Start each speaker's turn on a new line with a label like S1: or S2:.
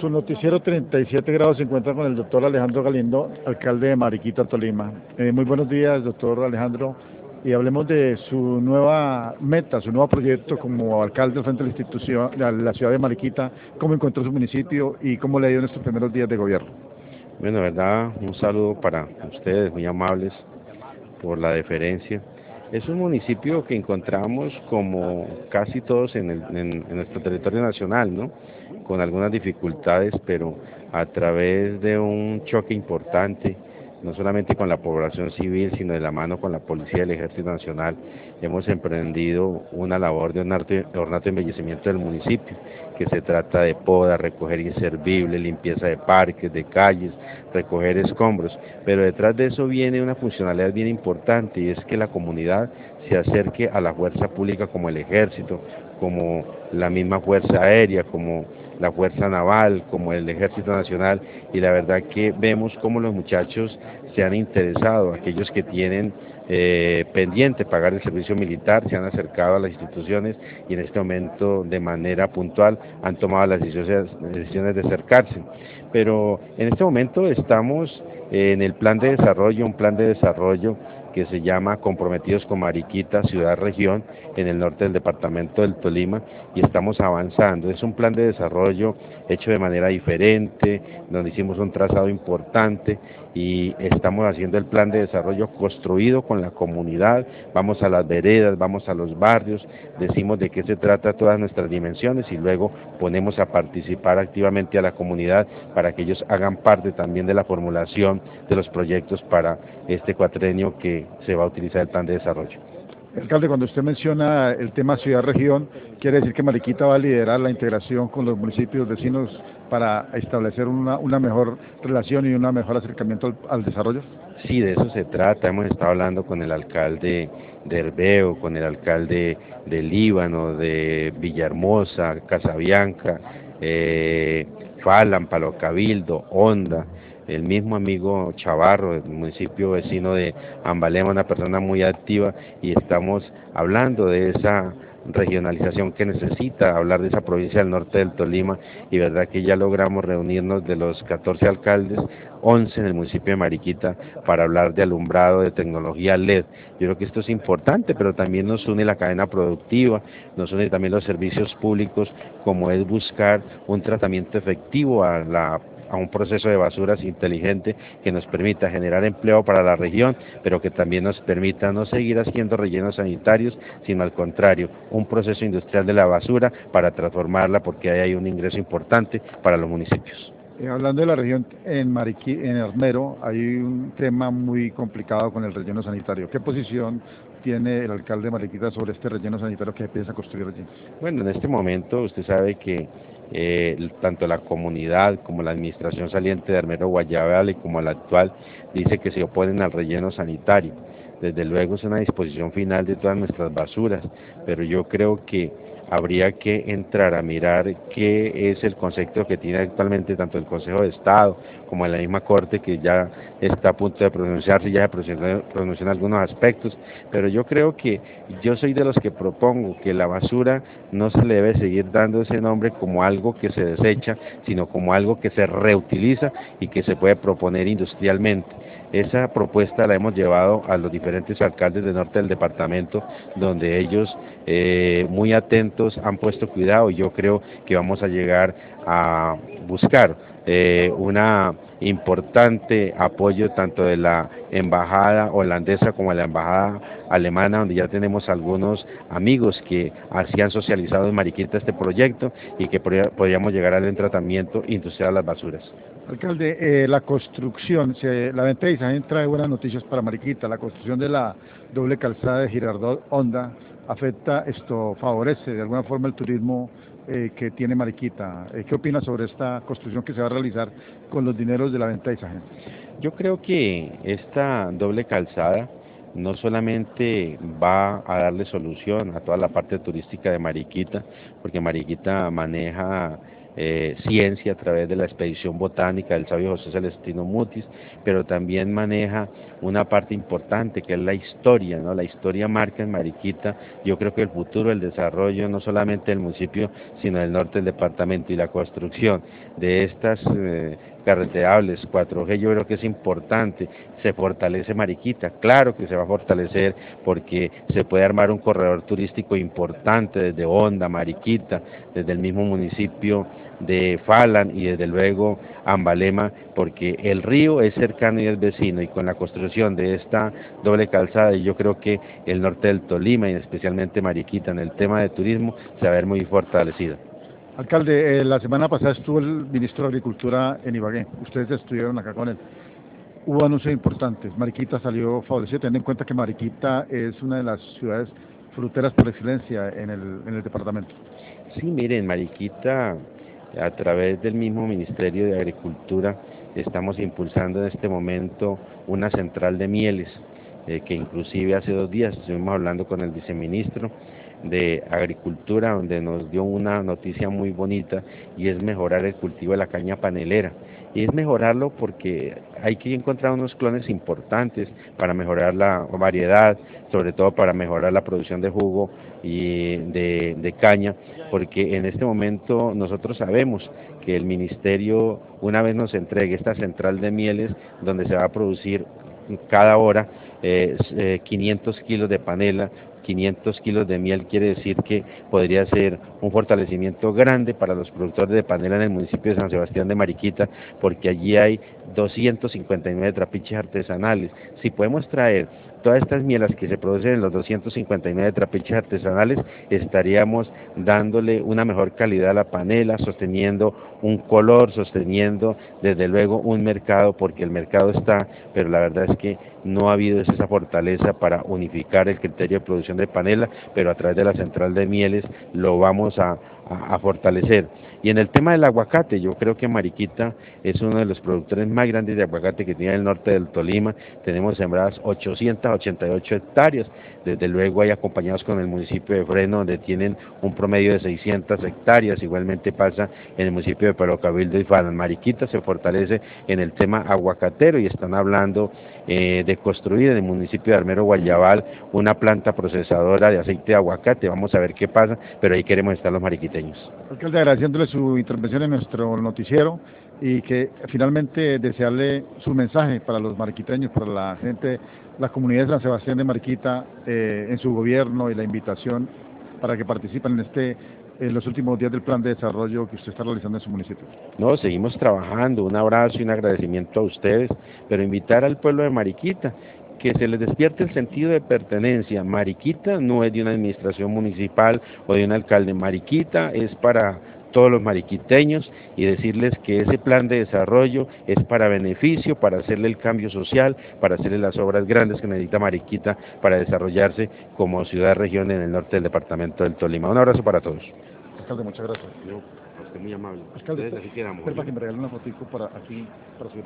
S1: Su noticiero 37 grados se encuentra con el doctor Alejandro Galindo, alcalde de Mariquita, Tolima. Eh, muy buenos días, doctor Alejandro, y hablemos de su nueva meta, su nuevo proyecto como alcalde frente a la institución, de la ciudad de Mariquita, cómo encontró su municipio y cómo le ha ido en estos primeros días de gobierno.
S2: Bueno, verdad, un saludo para ustedes, muy amables por la deferencia. Es un municipio que encontramos como casi todos en, en, nuestro territorio nacional, ¿no? con algunas dificultades, pero a través de un choque importante no solamente con la población civil, sino de la mano con la Policía del Ejército Nacional, hemos emprendido una labor de ornato embellecimiento del municipio, que se trata de poda, recoger inservibles, limpieza de parques, de calles, recoger escombros, pero detrás de eso viene una funcionalidad bien importante y es que la comunidad se acerque a la fuerza pública como el ejército, como la misma fuerza aérea, como la Fuerza Naval, como el Ejército Nacional, y la verdad que vemos cómo los muchachos se han interesado, aquellos que tienen eh, pendiente pagar el servicio militar, se han acercado a las instituciones y en este momento de manera puntual han tomado las decisiones de acercarse. Pero en este momento estamos en el plan de desarrollo, un plan de desarrollo que se llama Comprometidos con Mariquita, Ciudad Región, en el norte del departamento del Tolima, y estamos avanzando. Es un plan de desarrollo hecho de manera diferente, donde hicimos un trazado importante y estamos haciendo el plan de desarrollo construido con la comunidad, vamos a las veredas, vamos a los barrios, decimos de qué se trata todas nuestras dimensiones y luego ponemos a participar activamente a la comunidad para que ellos hagan parte también de la formulación de los proyectos para este cuatrenio que se va a utilizar el plan de desarrollo.
S1: Alcalde, cuando usted menciona el tema ciudad-región, ¿quiere decir que Mariquita va a liderar la integración con los municipios vecinos para establecer una, una mejor relación y un mejor acercamiento al, desarrollo?
S2: Sí, de eso se trata. Hemos estado hablando con el alcalde de Herbeo, con el alcalde de Líbano, de Villahermosa, Casabianca, eh, Falan, Palo Cabildo, Honda el mismo amigo Chavarro, del municipio vecino de Ambalema, una persona muy activa y estamos hablando de esa regionalización que necesita, hablar de esa provincia del norte del Tolima y verdad que ya logramos reunirnos de los 14 alcaldes, 11 en el municipio de Mariquita para hablar de alumbrado, de tecnología LED. Yo creo que esto es importante, pero también nos une la cadena productiva, nos une también los servicios públicos, como es buscar un tratamiento efectivo a la a un proceso de basuras inteligente que nos permita generar empleo para la región, pero que también nos permita no seguir haciendo rellenos sanitarios, sino al contrario, un proceso industrial de la basura para transformarla porque ahí hay un ingreso importante para los municipios.
S1: Eh, hablando de la región, en Mariquí, en Armero hay un tema muy complicado con el relleno sanitario. ¿Qué posición tiene el alcalde de Mariquita sobre este relleno sanitario que piensa construir allí?
S2: Bueno, en este momento usted sabe que eh, tanto la comunidad como la administración saliente de Armero Guayabal y como la actual dice que se oponen al relleno sanitario. Desde luego es una disposición final de todas nuestras basuras, pero yo creo que habría que entrar a mirar qué es el concepto que tiene actualmente tanto el Consejo de Estado como la misma Corte que ya está a punto de pronunciarse ya se pronunció en algunos aspectos, pero yo creo que yo soy de los que propongo que la basura no se le debe seguir dando ese nombre como algo que se desecha, sino como algo que se reutiliza y que se puede proponer industrialmente. Esa propuesta la hemos llevado a los diferentes alcaldes del norte del departamento, donde ellos eh, muy atentos han puesto cuidado y yo creo que vamos a llegar a buscar eh, una importante apoyo tanto de la embajada holandesa como de la embajada alemana, donde ya tenemos algunos amigos que así han socializado en Mariquita este proyecto y que podríamos llegar al tratamiento industrial de las basuras.
S1: Alcalde, eh, la construcción, la venta de Isagen trae buenas noticias para Mariquita, la construcción de la doble calzada de Girardot Honda afecta, esto favorece de alguna forma el turismo eh, que tiene Mariquita. Eh, ¿Qué opina sobre esta construcción que se va a realizar con los dineros de la venta de Isagen?
S2: Yo creo que esta doble calzada no solamente va a darle solución a toda la parte turística de Mariquita, porque Mariquita maneja eh, ciencia a través de la expedición botánica del sabio José Celestino Mutis, pero también maneja una parte importante que es la historia, ¿no? La historia marca en Mariquita, yo creo que el futuro, el desarrollo no solamente del municipio, sino del norte del departamento y la construcción de estas eh, carreteables, 4G, yo creo que es importante, se fortalece Mariquita, claro que se va a fortalecer porque se puede armar un corredor turístico importante desde Honda, Mariquita, desde el mismo municipio de Falan y desde luego Ambalema, porque el río es cercano y es vecino y con la construcción de esta doble calzada yo creo que el norte del Tolima y especialmente Mariquita en el tema de turismo se va a ver muy fortalecida.
S1: Alcalde, eh, la semana pasada estuvo el ministro de Agricultura en Ibagué. Ustedes estuvieron acá con él. Hubo anuncios importantes. Mariquita salió favorecido, teniendo en cuenta que Mariquita es una de las ciudades fruteras por excelencia en el, en el departamento.
S2: Sí, miren, Mariquita, a través del mismo Ministerio de Agricultura, estamos impulsando en este momento una central de mieles, eh, que inclusive hace dos días estuvimos hablando con el viceministro de Agricultura, donde nos dio una noticia muy bonita y es mejorar el cultivo de la caña panelera. Y es mejorarlo porque hay que encontrar unos clones importantes para mejorar la variedad, sobre todo para mejorar la producción de jugo y de, caña, porque en este momento nosotros sabemos que el ministerio una vez nos entregue esta central de mieles donde se va a producir cada hora eh, 500 kilos de panela, 500 kilos de miel quiere decir que podría ser un fortalecimiento grande para los productores de panela en el municipio de San Sebastián de Mariquita, porque allí hay 259 trapiches artesanales. Si podemos traer todas estas mielas que se producen en los 259 trapiches artesanales, estaríamos dándole una mejor calidad a la panela, sosteniendo un color, sosteniendo desde luego un mercado, porque el mercado está, pero la verdad es que no ha habido esa fortaleza para unificar el criterio de producción de panela, pero a través de la central de mieles lo vamos a, a, fortalecer. Y en el tema del aguacate, yo creo que Mariquita es uno de los productores más grandes de aguacate que tiene el norte del Tolima. Tenemos sembradas 888 hectáreas. Desde luego hay acompañados con el municipio de Freno, donde tienen un promedio de 600 hectáreas. Igualmente pasa en el municipio de Perro Cabildo y Falan. Mariquita se fortalece en el tema aguacatero y están hablando eh, de construir en el municipio de Armero Guayabal una planta procesadora de aceite de aguacate. Vamos a ver qué pasa, pero ahí queremos estar los
S1: Alcalde, agradeciéndole su intervención en nuestro noticiero y que finalmente desearle su mensaje para los mariquiteños, para la gente, la comunidad de San Sebastián de Mariquita, eh, en su gobierno y la invitación para que participen en este en los últimos días del plan de desarrollo que usted está realizando en su municipio?
S2: No, seguimos trabajando. Un abrazo y un agradecimiento a ustedes, pero invitar al pueblo de Mariquita que se les despierte el sentido de pertenencia. Mariquita no es de una administración municipal o de un alcalde. Mariquita es para todos los mariquiteños y decirles que ese plan de desarrollo es para beneficio, para hacerle el cambio social, para hacerle las obras grandes que necesita Mariquita para desarrollarse como ciudad-región en el norte del departamento del Tolima. Un abrazo para todos.
S1: Alcalde, muchas gracias.
S2: Yo, usted muy amable.
S1: Alcalde, Ustedes, así quedamos. Para que me regalen una fotico para aquí, para su